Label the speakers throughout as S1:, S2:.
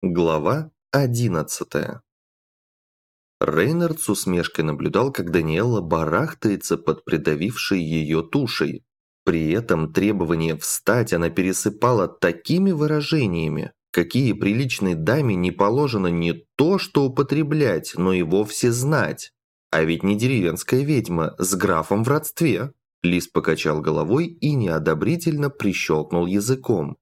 S1: Глава 11 Рейнард с усмешкой наблюдал, как Даниэлла барахтается под придавившей ее тушей. При этом требование встать она пересыпала такими выражениями, какие приличной даме не положено не то что употреблять, но и вовсе знать. А ведь не деревенская ведьма с графом в родстве. Лис покачал головой и неодобрительно прищелкнул языком.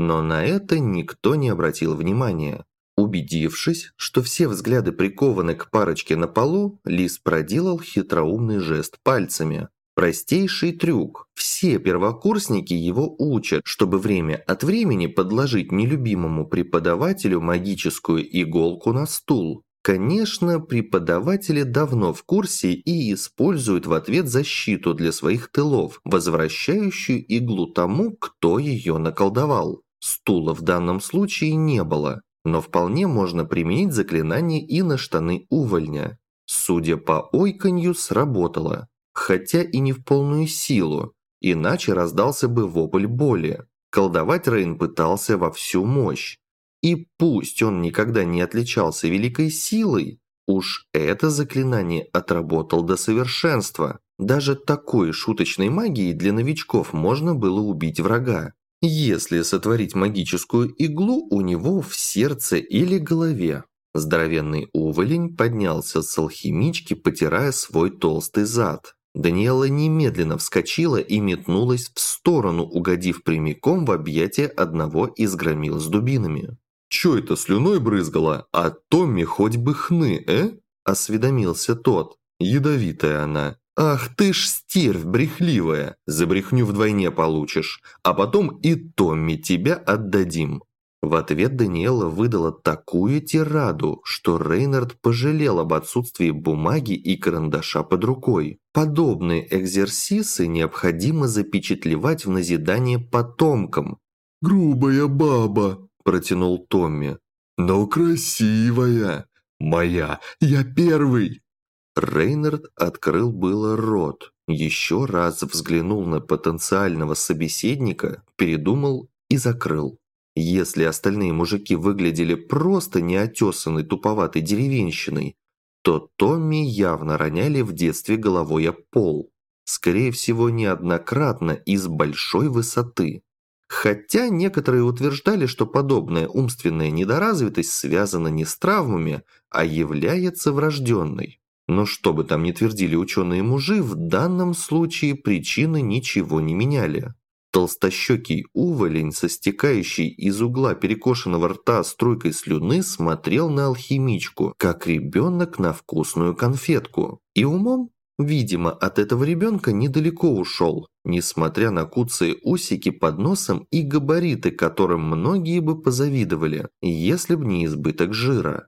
S1: Но на это никто не обратил внимания. Убедившись, что все взгляды прикованы к парочке на полу, Лис проделал хитроумный жест пальцами. Простейший трюк. Все первокурсники его учат, чтобы время от времени подложить нелюбимому преподавателю магическую иголку на стул. Конечно, преподаватели давно в курсе и используют в ответ защиту для своих тылов, возвращающую иглу тому, кто ее наколдовал. Стула в данном случае не было, но вполне можно применить заклинание и на штаны увольня. Судя по ойканью, сработало, хотя и не в полную силу, иначе раздался бы вопль боли. Колдовать Рейн пытался во всю мощь. И пусть он никогда не отличался великой силой, уж это заклинание отработал до совершенства. Даже такой шуточной магией для новичков можно было убить врага если сотворить магическую иглу у него в сердце или голове. Здоровенный уволень поднялся с алхимички, потирая свой толстый зад. Даниэла немедленно вскочила и метнулась в сторону, угодив прямиком в объятия одного из громил с дубинами. «Чё это слюной брызгала? А Томми хоть бы хны, э?» – осведомился тот. «Ядовитая она. «Ах ты ж стервь брехливая! За брехню вдвойне получишь, а потом и Томми тебя отдадим!» В ответ Даниэла выдала такую тираду, что Рейнард пожалел об отсутствии бумаги и карандаша под рукой. Подобные экзерсисы необходимо запечатлевать в назидание потомкам.
S2: «Грубая баба», – протянул
S1: Томми.
S2: «Но красивая! Моя! Я первый!»
S1: Рейнард открыл было рот, еще раз взглянул на потенциального собеседника, передумал и закрыл. Если остальные мужики выглядели просто неотесанной туповатой деревенщиной, то Томми явно роняли в детстве головой о пол. Скорее всего, неоднократно и с большой высоты. Хотя некоторые утверждали, что подобная умственная недоразвитость связана не с травмами, а является врожденной. Но что бы там ни твердили ученые-мужи, в данном случае причины ничего не меняли. Толстощекий уволень со стекающей из угла перекошенного рта струйкой слюны смотрел на алхимичку, как ребенок на вкусную конфетку. И умом, видимо, от этого ребенка недалеко ушел, несмотря на куцые усики под носом и габариты, которым многие бы позавидовали, если б не избыток жира.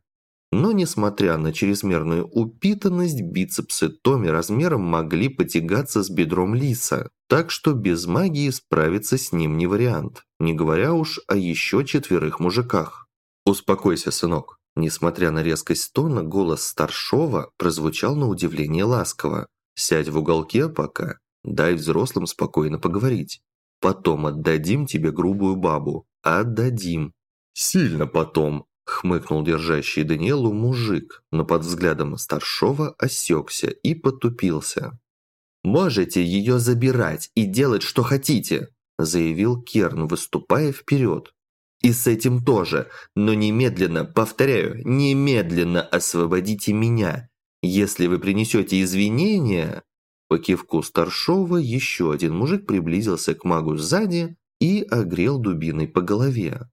S1: Но несмотря на чрезмерную упитанность, бицепсы Томи размером могли потягаться с бедром лиса, так что без магии справиться с ним не вариант, не говоря уж о еще четверых мужиках. «Успокойся, сынок». Несмотря на резкость тона, голос старшова прозвучал на удивление ласково. «Сядь в уголке пока, дай взрослым спокойно поговорить. Потом отдадим тебе грубую бабу. Отдадим. Сильно потом, Хмыкнул держащий Даниэлу мужик, но под взглядом старшова осекся и потупился. «Можете ее забирать и делать, что хотите», заявил Керн, выступая вперед. «И с этим тоже, но немедленно, повторяю, немедленно освободите меня. Если вы принесете извинения...» По кивку старшова еще один мужик приблизился к магу сзади и огрел дубиной по голове.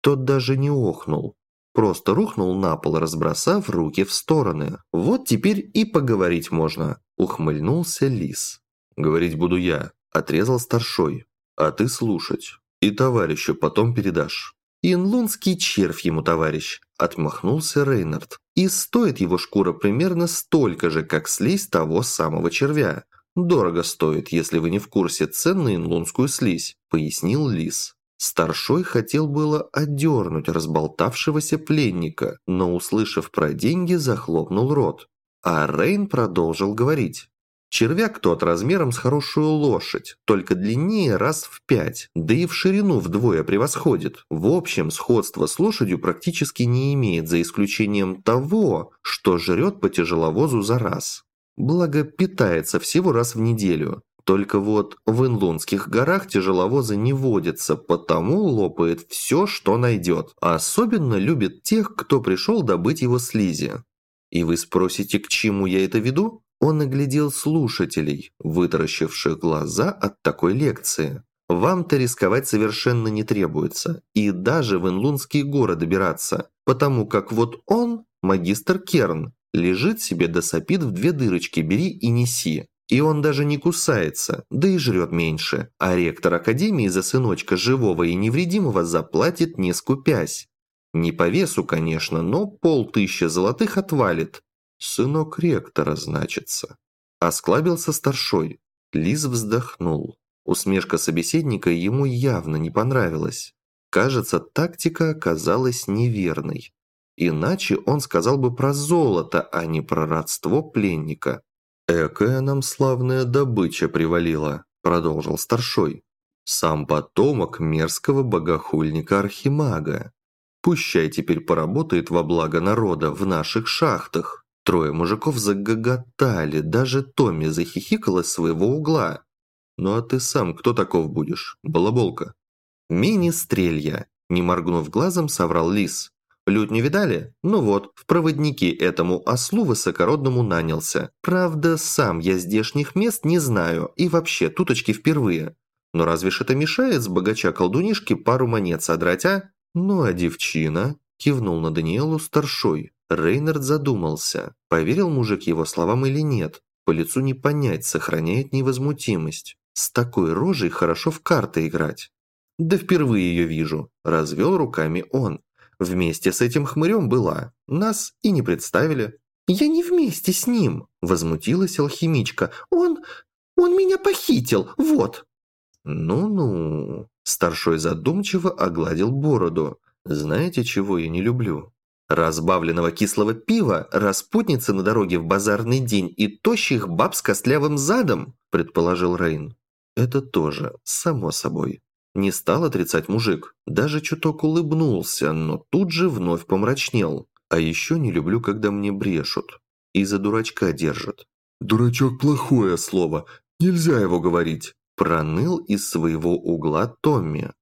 S1: Тот даже не охнул, Просто рухнул на пол, разбросав руки в стороны. «Вот теперь и поговорить можно», – ухмыльнулся лис. «Говорить буду я», – отрезал старшой. «А ты слушать. И товарищу потом передашь». «Инлунский червь ему, товарищ», – отмахнулся Рейнард. «И стоит его шкура примерно столько же, как слизь того самого червя. Дорого стоит, если вы не в курсе цен на инлунскую слизь», – пояснил лис. Старшой хотел было одернуть разболтавшегося пленника, но, услышав про деньги, захлопнул рот. А Рейн продолжил говорить. Червяк тот размером с хорошую лошадь, только длиннее раз в пять, да и в ширину вдвое превосходит. В общем, сходство с лошадью практически не имеет, за исключением того, что жрет по тяжеловозу за раз. Благо, питается всего раз в неделю. Только вот в Инлунских горах тяжеловозы не водятся, потому лопает все, что найдет. А особенно любит тех, кто пришел добыть его слизи. И вы спросите, к чему я это веду? Он оглядел слушателей, вытаращивших глаза от такой лекции. Вам-то рисковать совершенно не требуется, и даже в Инлунские горы добираться, потому как вот он, магистр Керн, лежит себе да сопит в две дырочки, бери и неси. И он даже не кусается, да и жрет меньше, а ректор Академии за сыночка живого и невредимого заплатит не скупясь. Не по весу, конечно, но полтыщи золотых отвалит. Сынок ректора, значится. Осклабился старшой. Лиз вздохнул. Усмешка собеседника ему явно не понравилась. Кажется, тактика оказалась неверной. Иначе он сказал бы про золото, а не про родство пленника. «Экая нам славная добыча привалила», – продолжил старшой. «Сам потомок мерзкого богохульника Архимага. Пущай теперь поработает во благо народа в наших шахтах». Трое мужиков загоготали, даже Томми захихикала из своего угла. «Ну а ты сам кто таков будешь, балаболка?» «Мини-стрелья», – не моргнув глазом, соврал лис. Люд не видали? Ну вот, в проводники этому ослу высокородному нанялся. Правда, сам я здешних мест не знаю, и вообще туточки впервые. Но разве ж это мешает с богача-колдунишки пару монет содрать, а? Ну а девчина? Кивнул на Даниэлу старшой. Рейнард задумался, поверил мужик его словам или нет. По лицу не понять, сохраняет невозмутимость. С такой рожей хорошо в карты играть. «Да впервые ее вижу», – развел руками он. Вместе с этим хмырем была. Нас и не представили». «Я не вместе с ним», – возмутилась алхимичка. «Он... он меня похитил, вот». «Ну-ну», – старшой задумчиво огладил бороду. «Знаете, чего я не люблю?» Разбавленного кислого пива, распутницы на дороге в базарный день и тощих баб с костлявым задом, предположил Рейн. Это тоже, само собой. Не стал отрицать мужик, даже чуток улыбнулся, но тут же вновь помрачнел. А еще не люблю, когда мне брешут. И за дурачка держат.
S2: «Дурачок – плохое слово, нельзя его говорить», –
S1: проныл из своего угла Томми.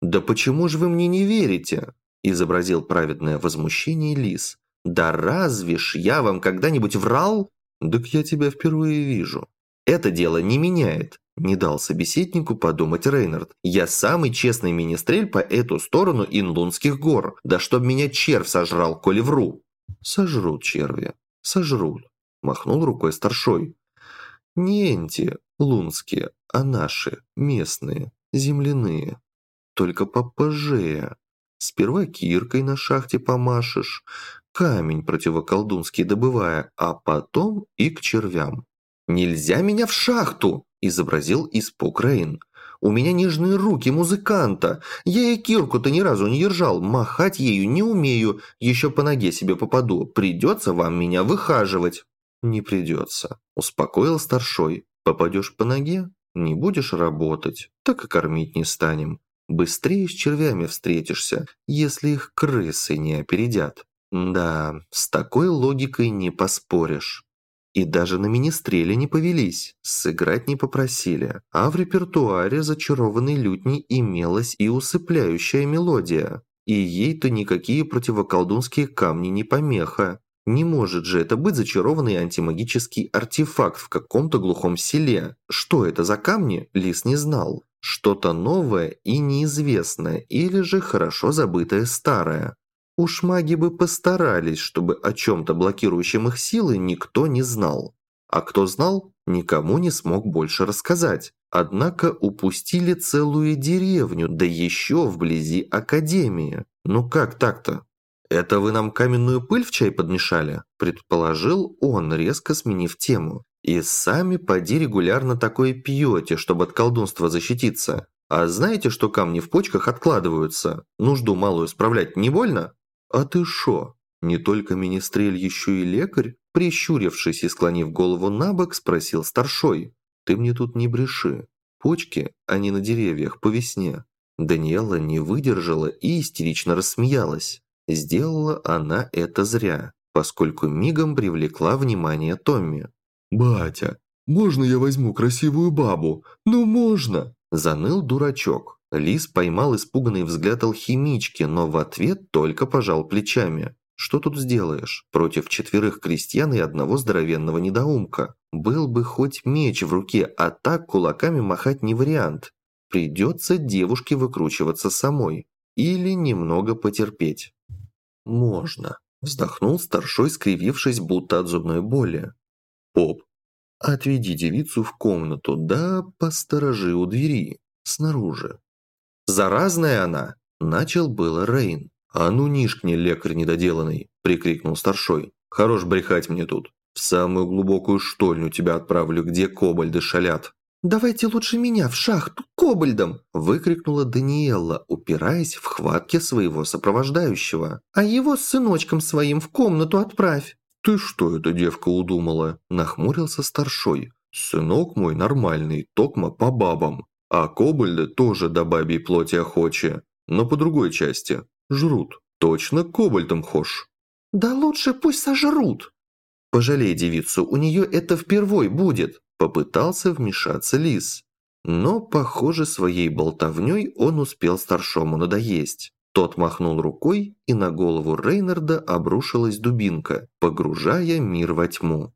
S1: «Да почему же вы мне не верите?» – изобразил праведное возмущение Лис. «Да разве ж я вам когда-нибудь врал?» «Так я тебя впервые вижу». «Это дело не меняет. Не дал собеседнику подумать Рейнард. «Я самый честный министрель по эту сторону Инлунских гор. Да чтоб меня червь сожрал, коли вру!» «Сожрут черви, сожрут», – махнул рукой старшой. «Не энти, лунские, а наши, местные, земляные. Только попожее. Сперва киркой на шахте помашешь, камень противоколдунский добывая, а потом и к червям». «Нельзя меня в шахту!» – изобразил испуг Рейн. «У меня нежные руки музыканта. Я и кирку-то ни разу не держал, махать ею не умею, еще по ноге себе попаду. Придется вам меня выхаживать». «Не придется», – успокоил старшой. «Попадешь по ноге, не будешь работать, так и кормить не станем. Быстрее с червями встретишься, если их крысы не опередят». Да, с такой логикой не поспоришь. И даже на министреле не повелись, сыграть не попросили. А в репертуаре зачарованной лютни имелась и усыпляющая мелодия. И ей-то никакие противоколдунские камни не помеха. Не может же это быть зачарованный антимагический артефакт в каком-то глухом селе. Что это за камни, Лис не знал. Что-то новое и неизвестное, или же хорошо забытое старое. Уж маги бы постарались, чтобы о чем-то блокирующем их силы никто не знал. А кто знал, никому не смог больше рассказать. Однако упустили целую деревню, да еще вблизи Академии. Ну как так-то? «Это вы нам каменную пыль в чай подмешали?» – предположил он, резко сменив тему. «И сами поди регулярно такое пьете, чтобы от колдунства защититься. А знаете, что камни в почках откладываются? Нужду малую справлять не больно?» «А ты шо, не только министрель, еще и лекарь?» – Прищурившись и склонив голову на бок, спросил старшой. «Ты мне тут не бреши. Почки, они на деревьях, по весне». Даниэла не выдержала и истерично рассмеялась. Сделала она это зря, поскольку мигом привлекла внимание Томми.
S2: «Батя, можно я возьму красивую бабу? Ну можно!»
S1: Заныл дурачок. Лис поймал испуганный взгляд алхимички, но в ответ только пожал плечами. Что тут сделаешь? Против четверых крестьян и одного здоровенного недоумка. Был бы хоть меч в руке, а так кулаками махать не вариант. Придется девушке выкручиваться самой. Или немного потерпеть. «Можно», – вздохнул старшой, скривившись, будто от зубной боли. «Поп, отведи девицу в комнату, да посторожи у двери, снаружи». «Заразная она!» – начал было Рейн. «А ну нишкни, лекарь недоделанный!» – прикрикнул старшой. «Хорош брехать мне тут. В самую глубокую штольню тебя отправлю, где кобальды шалят». «Давайте лучше меня в шахту кобальдом!» – выкрикнула Даниэлла, упираясь в хватке своего сопровождающего. «А его с сыночком своим в комнату отправь!»
S2: «Ты что эта девка удумала?» – нахмурился старшой. «Сынок мой нормальный, токма по бабам, а кобальды тоже до бабьей плоти охочи, но по другой части. Жрут. Точно кобальтом хошь?»
S1: «Да лучше пусть сожрут!» «Пожалей девицу, у нее это впервой будет!» Попытался вмешаться лис. Но, похоже, своей болтовней он успел старшому надоесть. Тот махнул рукой, и на голову Рейнарда обрушилась дубинка, погружая мир во тьму.